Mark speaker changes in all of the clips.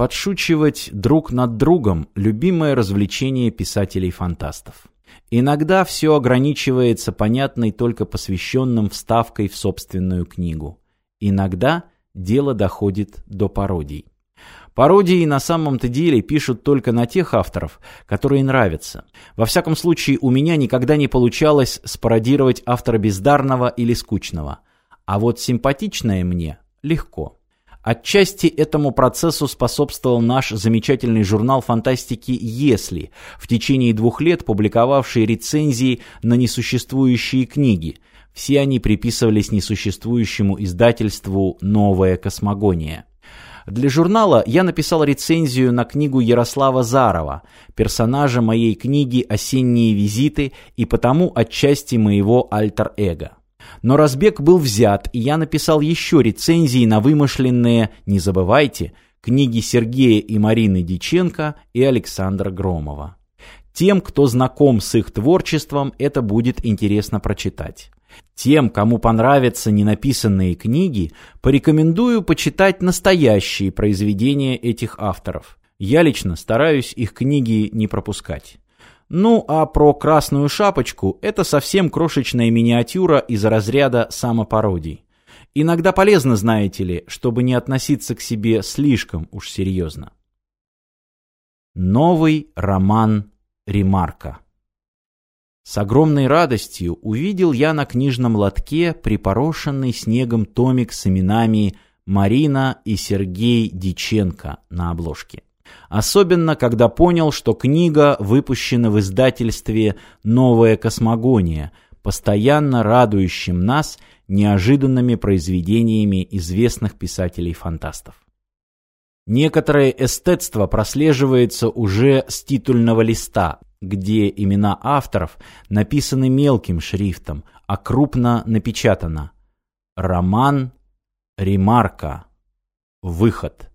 Speaker 1: Подшучивать друг над другом – любимое развлечение писателей-фантастов. Иногда все ограничивается понятной только посвященным вставкой в собственную книгу. Иногда дело доходит до пародий. Пародии на самом-то деле пишут только на тех авторов, которые нравятся. Во всяком случае, у меня никогда не получалось спародировать автора бездарного или скучного. А вот симпатичное мне легко. Отчасти этому процессу способствовал наш замечательный журнал фантастики «Если», в течение двух лет публиковавший рецензии на несуществующие книги. Все они приписывались несуществующему издательству «Новая космогония». Для журнала я написал рецензию на книгу Ярослава Зарова, персонажа моей книги «Осенние визиты» и потому отчасти моего альтер-эго. Но разбег был взят, и я написал еще рецензии на вымышленные, не забывайте, книги Сергея и Марины Диченко и Александра Громова. Тем, кто знаком с их творчеством, это будет интересно прочитать. Тем, кому понравятся ненаписанные книги, порекомендую почитать настоящие произведения этих авторов. Я лично стараюсь их книги не пропускать. Ну а про красную шапочку – это совсем крошечная миниатюра из разряда самопародий. Иногда полезно, знаете ли, чтобы не относиться к себе слишком уж серьезно. Новый роман Ремарка С огромной радостью увидел я на книжном лотке припорошенный снегом томик с именами Марина и Сергей Диченко на обложке. Особенно, когда понял, что книга выпущена в издательстве «Новая космогония», постоянно радующим нас неожиданными произведениями известных писателей-фантастов. Некоторое эстетство прослеживается уже с титульного листа, где имена авторов написаны мелким шрифтом, а крупно напечатано «Роман», «Ремарка», «Выход».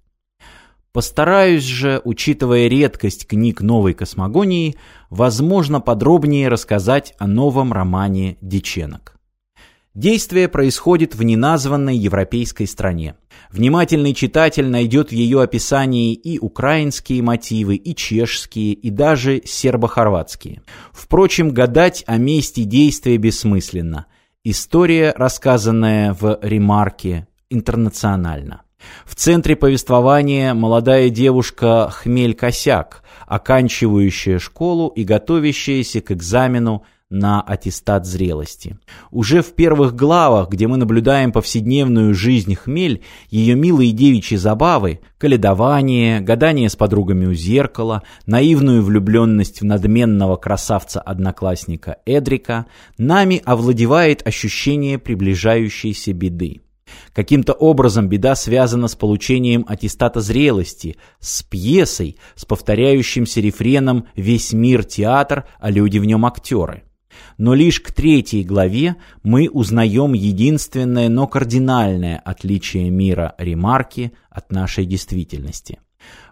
Speaker 1: Постараюсь же, учитывая редкость книг новой космогонии, возможно подробнее рассказать о новом романе «Диченок». Действие происходит в неназванной европейской стране. Внимательный читатель найдет в ее описании и украинские мотивы, и чешские, и даже сербо-хорватские. Впрочем, гадать о месте действия бессмысленно. История, рассказанная в ремарке, интернациональна. В центре повествования молодая девушка Хмель-Косяк, оканчивающая школу и готовящаяся к экзамену на аттестат зрелости. Уже в первых главах, где мы наблюдаем повседневную жизнь Хмель, ее милые девичьи забавы, каледование, гадание с подругами у зеркала, наивную влюбленность в надменного красавца-одноклассника Эдрика, нами овладевает ощущение приближающейся беды. Каким-то образом беда связана с получением аттестата зрелости, с пьесой, с повторяющимся рефреном «Весь мир театр, а люди в нем актеры». Но лишь к третьей главе мы узнаем единственное, но кардинальное отличие мира ремарки от нашей действительности.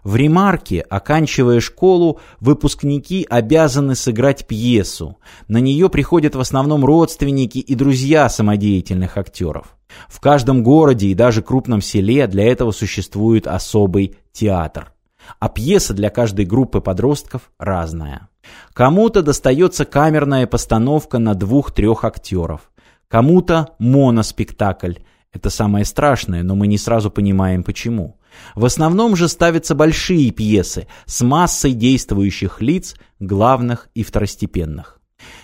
Speaker 1: В ремарке, оканчивая школу, выпускники обязаны сыграть пьесу. На нее приходят в основном родственники и друзья самодеятельных актеров. В каждом городе и даже крупном селе для этого существует особый театр. А пьеса для каждой группы подростков разная. Кому-то достается камерная постановка на двух-трех актеров. Кому-то моноспектакль. Это самое страшное, но мы не сразу понимаем почему. В основном же ставятся большие пьесы с массой действующих лиц, главных и второстепенных.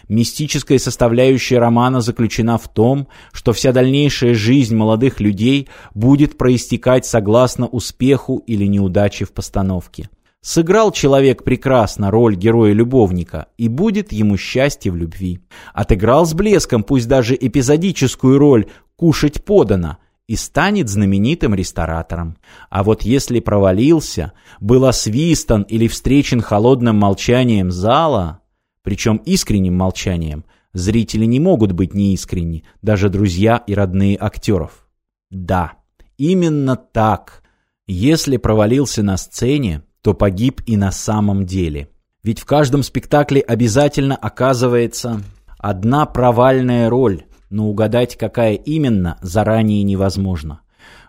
Speaker 1: Мистическая составляющая романа заключена в том, что вся дальнейшая жизнь молодых людей будет проистекать согласно успеху или неудаче в постановке. Сыграл человек прекрасно роль героя-любовника, и будет ему счастье в любви. Отыграл с блеском, пусть даже эпизодическую роль «кушать подано», и станет знаменитым ресторатором. А вот если провалился, был освистан или встречен холодным молчанием зала, причем искренним молчанием, зрители не могут быть неискренни, даже друзья и родные актеров. Да, именно так. Если провалился на сцене, то погиб и на самом деле. Ведь в каждом спектакле обязательно оказывается одна провальная роль, но угадать, какая именно, заранее невозможно.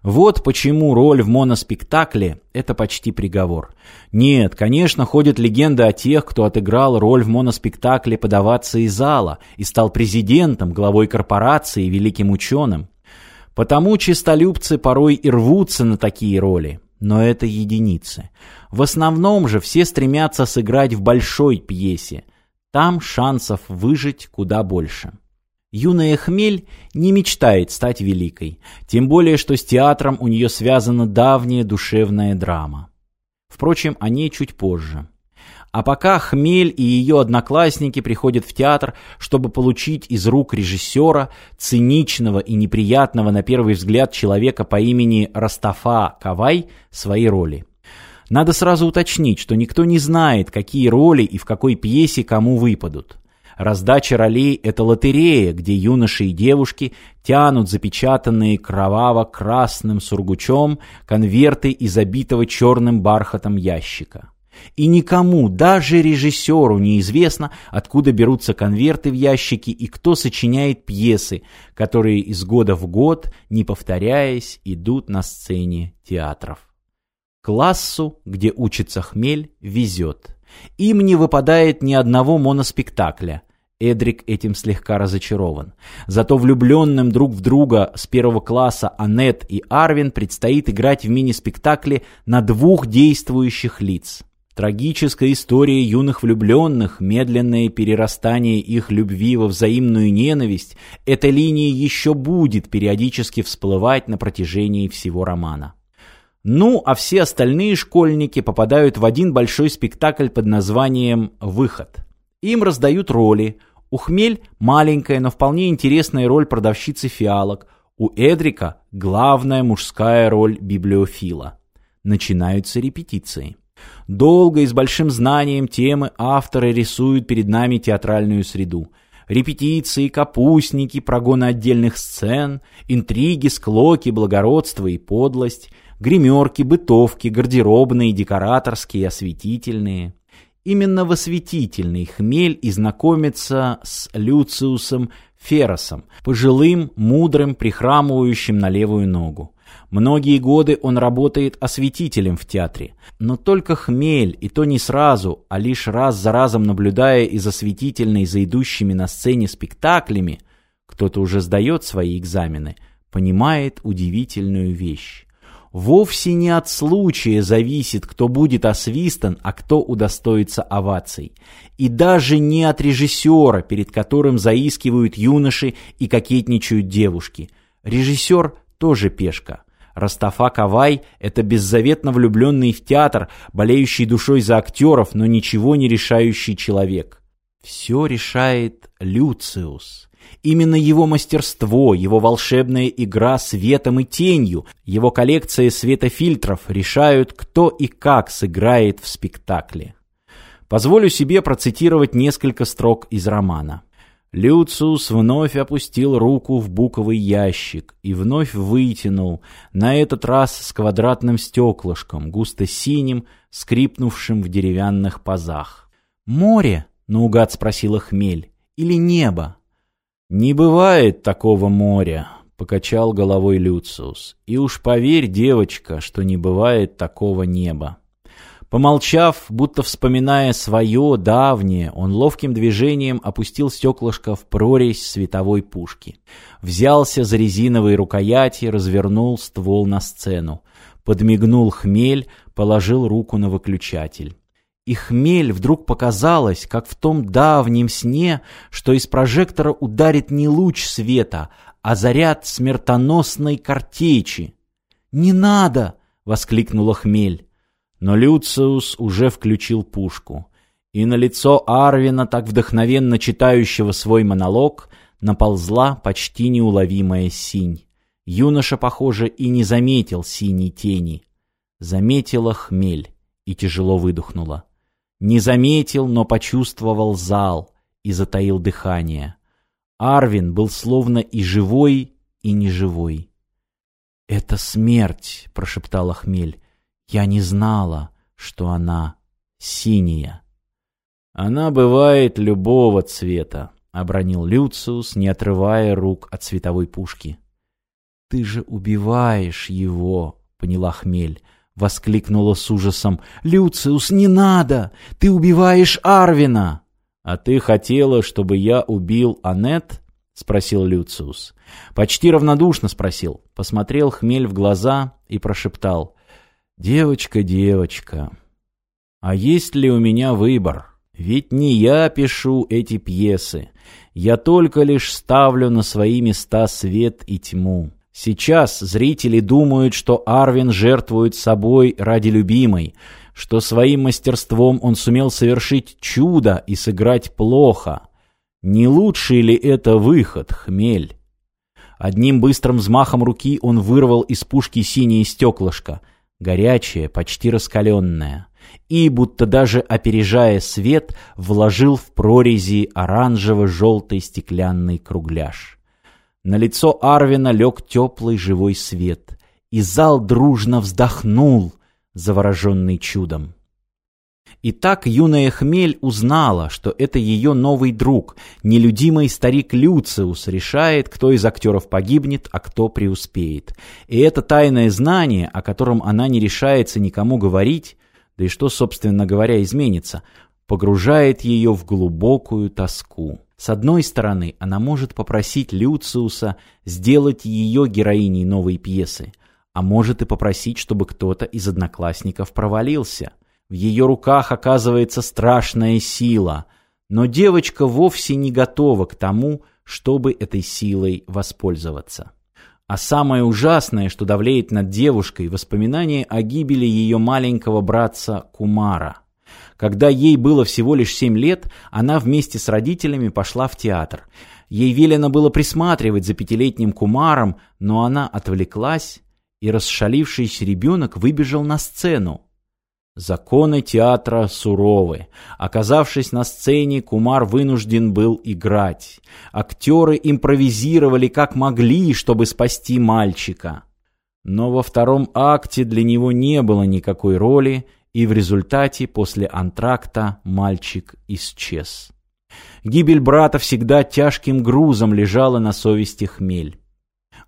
Speaker 1: Вот почему роль в моноспектакле – это почти приговор. Нет, конечно, ходят легенды о тех, кто отыграл роль в моноспектакле подаваться из зала и стал президентом, главой корпорации, великим ученым. Потому чистолюбцы порой и рвутся на такие роли. Но это единицы. В основном же все стремятся сыграть в большой пьесе. Там шансов выжить куда больше. Юная Хмель не мечтает стать великой, тем более, что с театром у нее связана давняя душевная драма. Впрочем, о ней чуть позже. А пока Хмель и ее одноклассники приходят в театр, чтобы получить из рук режиссера, циничного и неприятного на первый взгляд человека по имени Растафа Кавай, свои роли. Надо сразу уточнить, что никто не знает, какие роли и в какой пьесе кому выпадут. Раздача ролей – это лотерея, где юноши и девушки тянут запечатанные кроваво-красным сургучом конверты из обитого черным бархатом ящика. И никому, даже режиссеру, неизвестно, откуда берутся конверты в ящике и кто сочиняет пьесы, которые из года в год, не повторяясь, идут на сцене театров. Классу, где учится хмель, везет. Им не выпадает ни одного моноспектакля, Эдрик этим слегка разочарован. Зато влюбленным друг в друга с первого класса Аннет и Арвин предстоит играть в мини-спектакле на двух действующих лиц. Трагическая история юных влюбленных, медленное перерастание их любви во взаимную ненависть, эта линия еще будет периодически всплывать на протяжении всего романа. Ну, а все остальные школьники попадают в один большой спектакль под названием «Выход». Им раздают роли – у Хмель маленькая, но вполне интересная роль продавщицы фиалок. У Эдрика главная мужская роль библиофила. Начинаются репетиции. Долго и с большим знанием темы авторы рисуют перед нами театральную среду. Репетиции, капустники, прогоны отдельных сцен, интриги, склоки, благородство и подлость, гримерки, бытовки, гардеробные, декораторские, осветительные. Именно в осветительный хмель и знакомится с Люциусом Феросом, пожилым, мудрым, прихрамывающим на левую ногу. Многие годы он работает осветителем в театре, но только хмель, и то не сразу, а лишь раз за разом наблюдая из осветительной за идущими на сцене спектаклями, кто-то уже сдает свои экзамены, понимает удивительную вещь. Вовсе не от случая зависит, кто будет освистан, а кто удостоится оваций. И даже не от режиссера, перед которым заискивают юноши и кокетничают девушки. Режиссер тоже пешка. Растафа Кавай – это беззаветно влюбленный в театр, болеющий душой за актеров, но ничего не решающий человек. Все решает Люциус. Именно его мастерство, его волшебная игра светом и тенью, его коллекция светофильтров решают, кто и как сыграет в спектакле. Позволю себе процитировать несколько строк из романа. Люциус вновь опустил руку в буковый ящик и вновь вытянул, на этот раз с квадратным стеклышком, густо синим, скрипнувшим в деревянных пазах. «Море?» — наугад спросила хмель. «Или небо?» «Не бывает такого моря», — покачал головой Люциус. «И уж поверь, девочка, что не бывает такого неба». Помолчав, будто вспоминая свое давнее, он ловким движением опустил стеклышко в прорезь световой пушки. Взялся за резиновые рукояти, развернул ствол на сцену. Подмигнул хмель, положил руку на выключатель. И хмель вдруг показалось, как в том давнем сне, что из прожектора ударит не луч света, а заряд смертоносной картечи. «Не надо!» — воскликнула хмель. Но Люциус уже включил пушку, и на лицо Арвина, так вдохновенно читающего свой монолог, наползла почти неуловимая синь. Юноша, похоже, и не заметил синей тени. Заметила хмель и тяжело выдохнула. Не заметил, но почувствовал зал и затаил дыхание. Арвин был словно и живой, и неживой. «Это смерть», — прошептала хмель. «Я не знала, что она синяя». «Она бывает любого цвета», — обронил Люциус, не отрывая рук от световой пушки. «Ты же убиваешь его», — поняла Хмель. Воскликнула с ужасом. «Люциус, не надо! Ты убиваешь Арвина!» «А ты хотела, чтобы я убил Аннет?» — спросил Люциус. Почти равнодушно спросил. Посмотрел Хмель в глаза и прошептал. «Девочка, девочка, а есть ли у меня выбор? Ведь не я пишу эти пьесы. Я только лишь ставлю на свои места свет и тьму. Сейчас зрители думают, что Арвин жертвует собой ради любимой, что своим мастерством он сумел совершить чудо и сыграть плохо. Не лучший ли это выход, хмель? Одним быстрым взмахом руки он вырвал из пушки синее стеклышко, горячее, почти раскаленное, и, будто даже опережая свет, вложил в прорези оранжево-желтый стеклянный кругляш. На лицо Арвина лег теплый живой свет, и зал дружно вздохнул, завороженный чудом. И так юная Хмель узнала, что это ее новый друг, нелюдимый старик Люциус, решает, кто из актеров погибнет, а кто преуспеет. И это тайное знание, о котором она не решается никому говорить, да и что, собственно говоря, изменится, погружает ее в глубокую тоску. С одной стороны, она может попросить Люциуса сделать ее героиней новой пьесы, а может и попросить, чтобы кто-то из одноклассников провалился. В ее руках оказывается страшная сила, но девочка вовсе не готова к тому, чтобы этой силой воспользоваться. А самое ужасное, что давлеет над девушкой, воспоминание о гибели ее маленького братца Кумара. Когда ей было всего лишь семь лет, она вместе с родителями пошла в театр. Ей велено было присматривать за пятилетним Кумаром, но она отвлеклась, и расшалившийся ребенок выбежал на сцену. Законы театра суровы. Оказавшись на сцене, Кумар вынужден был играть. Актеры импровизировали как могли, чтобы спасти мальчика. Но во втором акте для него не было никакой роли, и в результате после антракта мальчик исчез. Гибель брата всегда тяжким грузом лежала на совести хмель.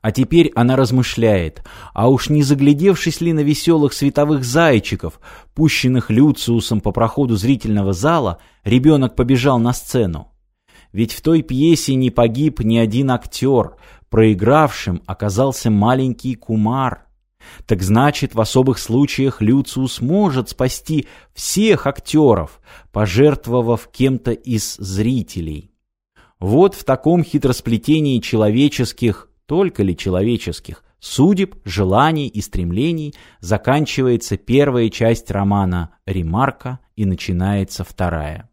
Speaker 1: А теперь она размышляет, а уж не заглядевшись ли на веселых световых зайчиков, пущенных Люциусом по проходу зрительного зала, ребенок побежал на сцену. Ведь в той пьесе не погиб ни один актер, проигравшим оказался маленький кумар. Так значит, в особых случаях Люциус может спасти всех актеров, пожертвовав кем-то из зрителей. Вот в таком хитросплетении человеческих, только ли человеческих, судеб, желаний и стремлений заканчивается первая часть романа «Ремарка» и начинается вторая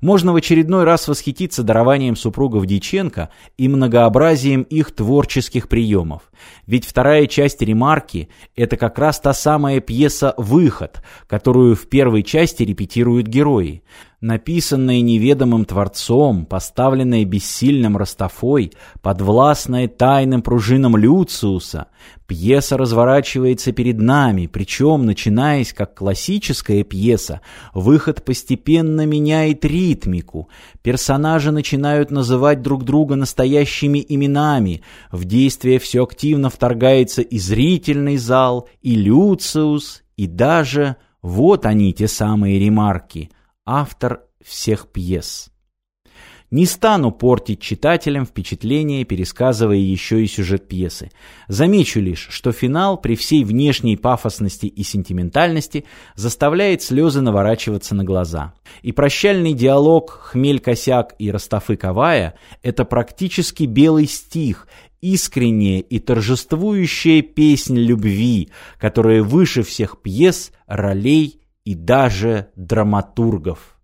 Speaker 1: можно в очередной раз восхититься дарованием супругов Диченко и многообразием их творческих приемов. Ведь вторая часть «Ремарки» — это как раз та самая пьеса «Выход», которую в первой части репетируют герои написанное неведомым Творцом, поставленное бессильным Растафой, подвластное тайным пружинам Люциуса, пьеса разворачивается перед нами, причем, начинаясь как классическая пьеса, выход постепенно меняет ритмику, персонажи начинают называть друг друга настоящими именами, в действие все активно вторгается и зрительный зал, и Люциус, и даже... Вот они, те самые ремарки автор всех пьес. Не стану портить читателям впечатление, пересказывая еще и сюжет пьесы. Замечу лишь, что финал при всей внешней пафосности и сентиментальности заставляет слезы наворачиваться на глаза. И прощальный диалог «Хмель-косяк» и «Ростафы-ковая» — это практически белый стих, искренняя и торжествующая песнь любви, которая выше всех пьес, ролей и даже драматургов.